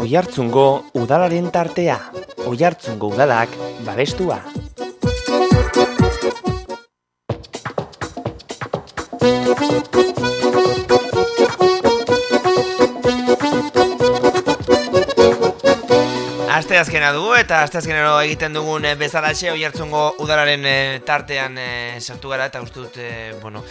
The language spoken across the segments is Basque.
Oihartzungo udalaren tartea. Oihartzungo udalak babestua. Aste azkena dugu eta aste azkenero egiten dugun eh, bezalaxe oihartzungo udalaren eh, tartean eh, sartu gara eta uste dut, bueno,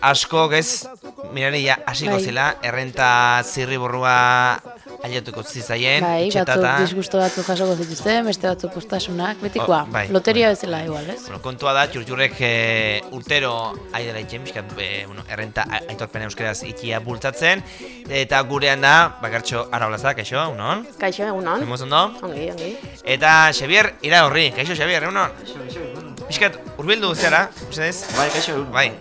asko gez, mirari ja, hasiko Bai. zela, errenta zirriborrua ailetuko zizaien, Bai, batzuk etxetata. disgusto batzuk jasoko zituzten, beste batzuk postasunak, betikoa. Oh, bai, Loteria bai. bezala igual, ez? Bueno, kontua da, txurtxurrek e, urtero aidela itxen, bizkat, e, bueno, errenta a- aitorpena euskeraz ikia bultzatzen, eta gurean da, bakartxo araulazak, kaixo, unon? Kaixo, egunon. Zemoz ondo? Ongi, ongi. Eta Xavier, ira horri, kaixo Xavier, unon? Bizkat, urbildu zera, ustedes? Bai, kaixo. Bai.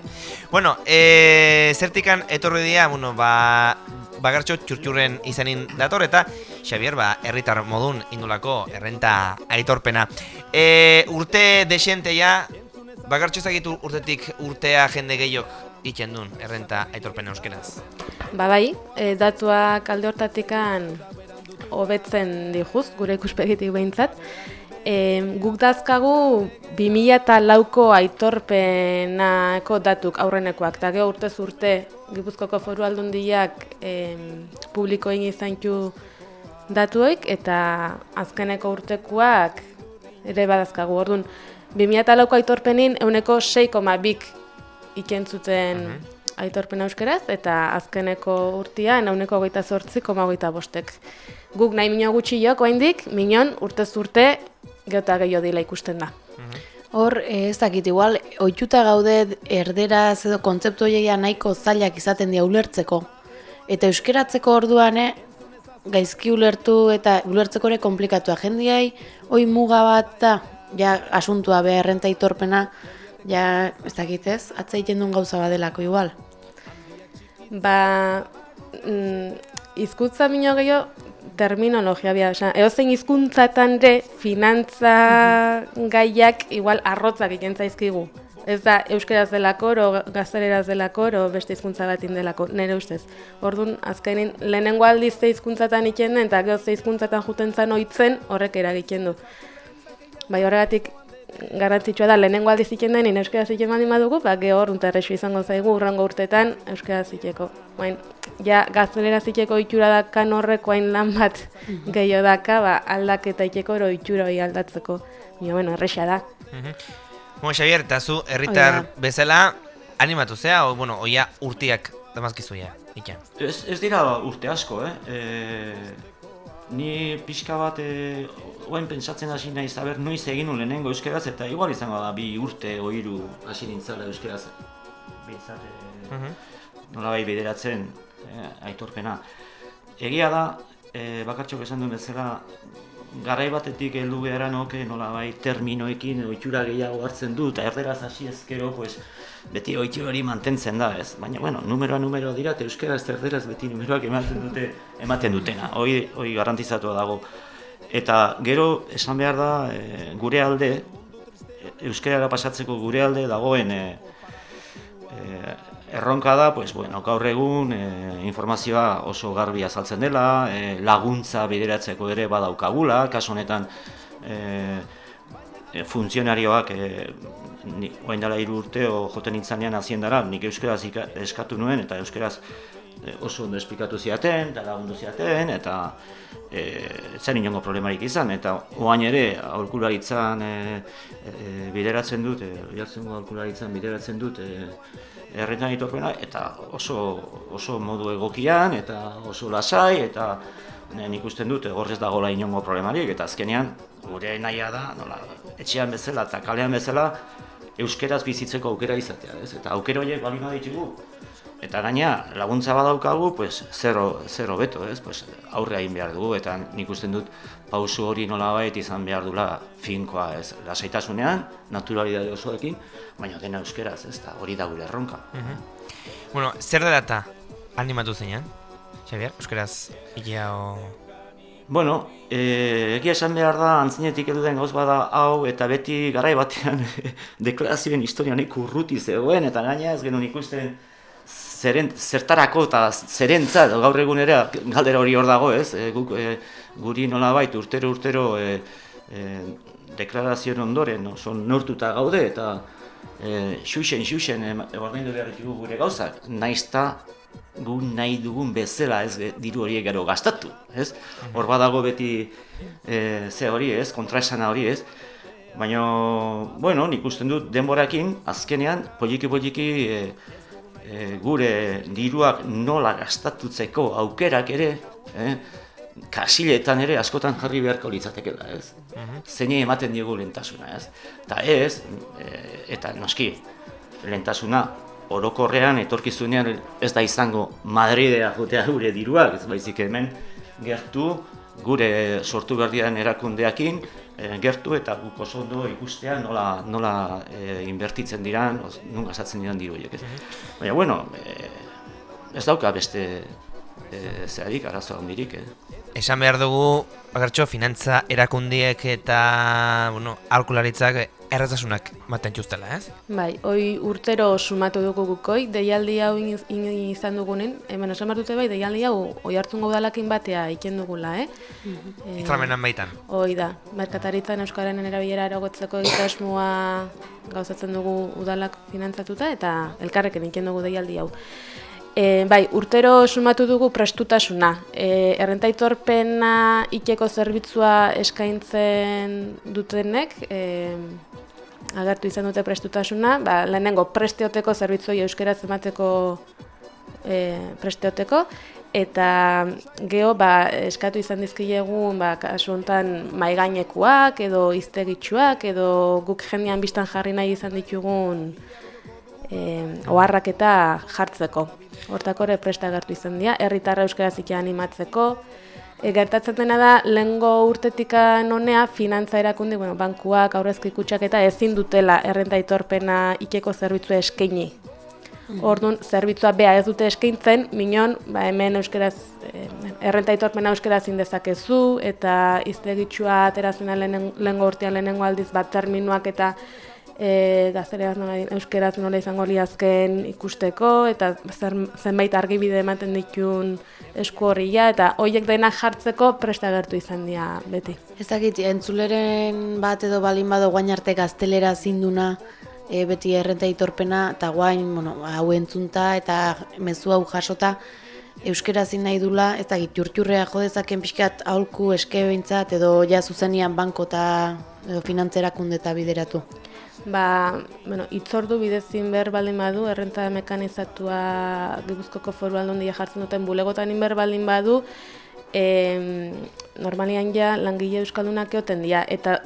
Bueno, e, zertikan etorri dira, bueno, ba, bagartxo txurtxurren izanin dator eta Xavier, ba, herritar modun indulako errenta aitorpena. E, urte desente ja, bagartxo ezagitu urtetik urtea jende gehiok itxen duen errenta aitorpena euskeraz. Ba bai, e, datuak alde hortatikan hobetzen dijuz, gure ikuspegitik behintzat. E, guk dazkagu 2000 eta lauko aitorpenako datuk aurrenekoak, eta gero urtez urte Gipuzkoko foru aldundiak e, publiko egin izaintu datuek, eta azkeneko urtekoak ere badazkagu. Orduan, 2000 eta lauko aitorpenin euneko 6,bik ikentzuten aitorpen euskeraz, eta azkeneko urtia euneko hogeita zortzi, koma hogeita bostek. Guk nahi minio gutxi jok, oaindik, minon urtez urte geota gehiago dila ikusten da. Hor, eh, ez dakit, igual, oituta gaude erderaz edo kontzeptu horiek nahiko zailak izaten dira ulertzeko. Eta euskeratzeko orduan, eh, gaizki ulertu eta ulertzeko ere komplikatua. Jendiai, hoi muga bat da, ja, asuntua behar renta itorpena, ja, ez dakit ez, atzaiten duen gauza badelako igual. Ba, mm, hizkuntza minio gehiago terminologia bia, osea, edozein hizkuntzatan ere finantza gaiak igual arrotzak egiten zaizkigu. Ez da euskeraz delako, o gazteleraz delako, o beste hizkuntza bat delako, nire ustez. Orduan, azkenin, lehenengo aldiz ze hizkuntzatan iten den, eta gero ze hizkuntzatan juten zan oitzen, horrek eragiten du. Bai, horregatik garrantzitsua da lehenengo aldiz iken denin euskaraz iken baldin badugu, ba gero hor erresu izango zaigu urrango urtetan euskaraz ikeko. Bain, ja gaztelera ikeko itxura dakan horreko hain lan bat gehiago daka, ba aldaketa ikeko ero itxura hori aldatzeko. Baina, bueno, erresa da. Bueno, Xavier, eta zu herritar bezala animatu zea, o, bueno, oia urtiak damazkizu ja, itxan. Ez, ez dira urte asko, eh? E, ni pixka bat e, oain pentsatzen hasi naiz aber noiz egin nuen lehenengo euskeraz eta igual izango da bi urte o hiru hasi nintzala euskeraz. Bintzat, e, Mhm. nolabait bideratzen e, aitorpena. Egia da, e, bakartxok esan duen bezala, garai batetik heldu beharra noke nolabait terminoekin ohitura gehiago hartzen du eta erderaz hasi ezkero pues beti ohitura hori mantentzen da, ez? Baina bueno, numeroa numero dira eta euskaraz eta erderaz beti numeroak ematen dute ematen dutena. Hoi hoi garantizatua dago. Eta gero esan behar da e, gure alde e, euskarara pasatzeko gure alde dagoen e, e, erronka da, pues, bueno, gaur egun e, informazioa oso garbi azaltzen dela, e, laguntza bideratzeko ere badaukagula, kasu honetan e, e, funtzionarioak e, ni, dela hiru urte o joten nintzanean haziendara, nik euskaraz eskatu nuen eta euskaraz oso ondo esplikatu ziaten, eta lagundu ziaten, eta e, zen inongo problemarik izan, eta oain ere aholkularitzan e, e, bideratzen dut, e, aholkularitzan bideratzen dut e, errentan itorpena, eta oso, oso modu egokian, eta oso lasai, eta nik usten dut, gorrez dagoela inongo problemarik, eta azkenean, gure nahia da, nola, etxean bezala eta kalean bezala, euskeraz bizitzeko aukera izatea, ez? Eta aukera horiek bali baditugu, eta gaina laguntza badaukagu, pues zero, zero beto, ez? Pues aurre egin behar dugu, eta nik usten dut pausu hori nolabait izan behar dula finkoa, ez? Lasaitasunean, naturalidade osoekin, baina dena euskeraz, ez? Ta hori da gure erronka. Bueno, zer dela eta animatu zeinan? Xavier, euskeraz ikia o... Bueno, e, egia esan behar da, antzinetik edu den gauz bada hau, eta beti garai batean deklarazioen historia nik urruti zegoen, eta gaina ez genuen ikusten zeren, zertarako eta zerentzat, gaur egun ere galdera hori hor dago, ez? E, guk, e, guri nolabait urtero urtero e, e, deklarazioen ondoren oso neurtuta gaude eta e, xuxen, xuxen ordaindu behar ditugu gure gauzak, naizta gu nahi dugun bezala ez diru horiek gero gastatu, ez? Hor badago beti e, ze hori ez, kontraesana hori ez, baina, bueno, nik dut denborakin, azkenean, poliki-poliki e, e, gure diruak nola gastatutzeko aukerak ere, eh, kasiletan ere askotan jarri beharko litzatekela, ez? Mhm. Zeini ematen diegu lentasuna, ez? Ta ez, e, eta noski, lentasuna orokorrean etorkizunean ez da izango Madridea jotea gure diruak, ez baizik hemen gertu gure sortu berdian erakundeakin e, gertu eta guk oso ondo ikustea nola, nola e, inbertitzen diran, nun gazatzen diran diru? Mhm. Baina, bueno, e, ez dauka beste e, zeharik, arazo handirik, eh? Esan behar dugu, agertxo, finantza erakundiek eta, bueno, alkularitzak errazasunak maten txustela, ez? Bai, hoi urtero sumatu dugu gukoi, deialdi hau izan dugunen, hemen esan dute bai, deialdi hau oi hartzun gaudalakin batea iken dugula, eh? Mm -hmm. Itramenan baitan. Hoi da, merkataritzan Euskararen erabilera erogotzeko egitasmoa gauzatzen dugu udalak finantzatuta eta elkarreken iken dugu deialdi hau. E, bai, urtero sumatu dugu prestutasuna. E, errentaitorpena ikeko zerbitzua eskaintzen dutenek, e, agertu izan dute prestutasuna, ba, lehenengo presteoteko zerbitzua euskeraz emateko e, presteoteko, eta geho ba, eskatu izan dizkilegun ba, kasu honetan maigainekuak edo iztegitsuak edo guk jendean biztan jarri nahi izan ditugun e, oharrak eta jartzeko. Hortako ere presta gertu izan dira, herritarra euskara zikia animatzeko. E, gertatzen dena da, lehengo urtetika nonea, finantza erakundi, bueno, bankuak, aurrezki kutsak eta ezin dutela errenta itorpena ikeko zerbitzua eskaini. Mm. Orduan, zerbitzua beha ez dute eskaintzen, minon, ba, hemen euskaraz, eh, errenta itorpena euskaraz indezakezu, eta iztegitxua aterazena lehengo urtean lehenengo aldiz bat terminuak eta e, gaztereaz nola, euskeraz nola izango liazken ikusteko, eta zer, zenbait argibide ematen ditun esku horria, eta horiek denak jartzeko presta gertu izan dira beti. Ez dakit, entzuleren bat edo balin bado guain arte gaztelera zinduna, e, beti errenta itorpena, eta guain, bueno, hau entzunta, eta mezu hau jasota, euskera zin nahi dula, ez dakit, jurtjurrea jodezaken pixkat aholku eske edo ja zuzenian banko eta finantzerakunde eta bideratu ba, bueno, itzordu bidezin behar baldin badu, errenta mekanizatua Gipuzkoko foru aldundia jartzen duten bulegotan inber baldin badu, e, normalian ja langile euskaldunak eoten dira, eta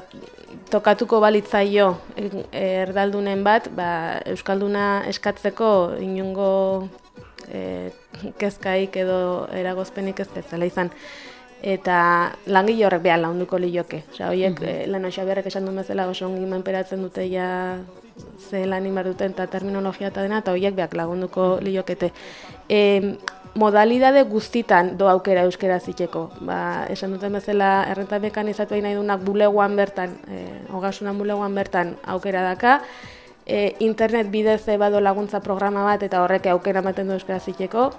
tokatuko balitzaio erdaldunen bat, ba, euskalduna eskatzeko inungo e, kezkaik edo eragozpenik ez bezala izan eta langile horrek behar launduko lioke. Osa, horiek, mm -hmm. lehen osabiarrek esan duen bezala, oso ongi menperatzen dute ja ze lan imar duten eta terminologia eta dena, eta horiek behar lagunduko liokete. E, modalidade guztitan do aukera euskera ziteko. Ba, esan duten bezala, errenta mekanizatu nahi dunak buleguan bertan, e, hogasunan buleguan bertan aukera daka, e, internet bidez bado laguntza programa bat eta horrek aukera ematen du euskera ziteko,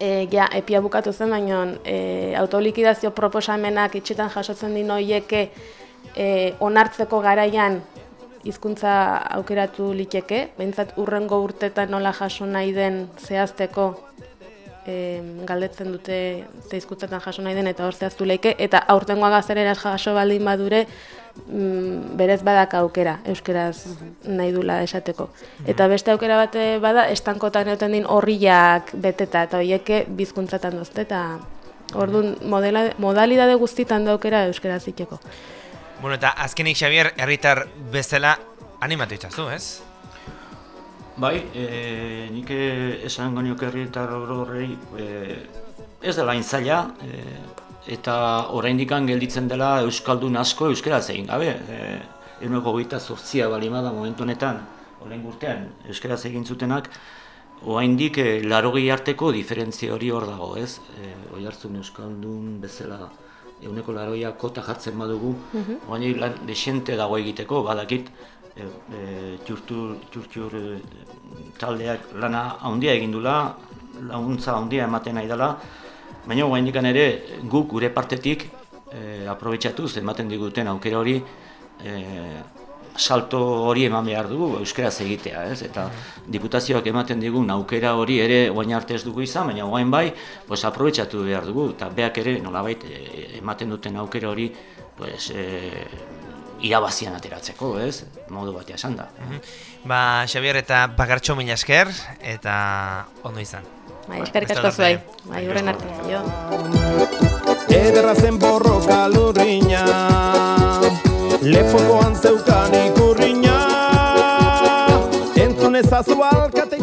e, ja, epia bukatu zen, baina e, autolikidazio proposamenak itxetan jasotzen din hoieke e, onartzeko garaian hizkuntza aukeratu liteke, behintzat urrengo urtetan nola jaso nahi den zehazteko e, galdetzen dute ze hizkuntzatan jaso nahi den eta hor zehaztu leike, eta aurtengoa gazerera jaso baldin badure, mm, berez badak aukera euskeraz nahi dula esateko. Eta beste aukera bate bada estankotan egoten din horriak beteta eta horieke bizkuntzatan dozte eta orduan modalidade guztitan da aukera euskera ziteko. Bueno, eta azkenik Xavier, herritar bezala animatu itzazu, ez? Bai, e, nik esan gonioke herritar horrei e, ez dela intzaila, e, eta oraindik gelditzen dela euskaldun asko euskeraz egin gabe. Eh, Euneko goita zortzia bali da momentu honetan, orain urtean euskaraz egin zutenak, oraindik e, larogei arteko diferentzia hori hor dago, ez? E, Oi hartzun euskaldun bezala euneko laroia kota jartzen badugu, mm -hmm. desente dago egiteko, badakit e, e, txurtur, txurtur e, taldeak lana handia egin dula, laguntza handia ematen nahi dela, baina guain ere guk gure partetik e, aprobetsatuz ematen diguten aukera hori e, salto hori eman behar dugu euskaraz egitea, ez? Eta diputazioak ematen digun aukera hori ere guain arte ez dugu izan, baina guain bai, pues aprobetsatu behar dugu eta beak ere nolabait e, ematen duten aukera hori pues e, irabazian ateratzeko, ez? Modu batea esan da. Mhm. Ba, Xabier eta bakartxo mila esker eta ondo izan. Bai, eskerrik asko zuai. Bai, urren arte. Jo. Ederra zen borroka lurriña Lepokoan zeukan ikurriña Entzun ezazu alkate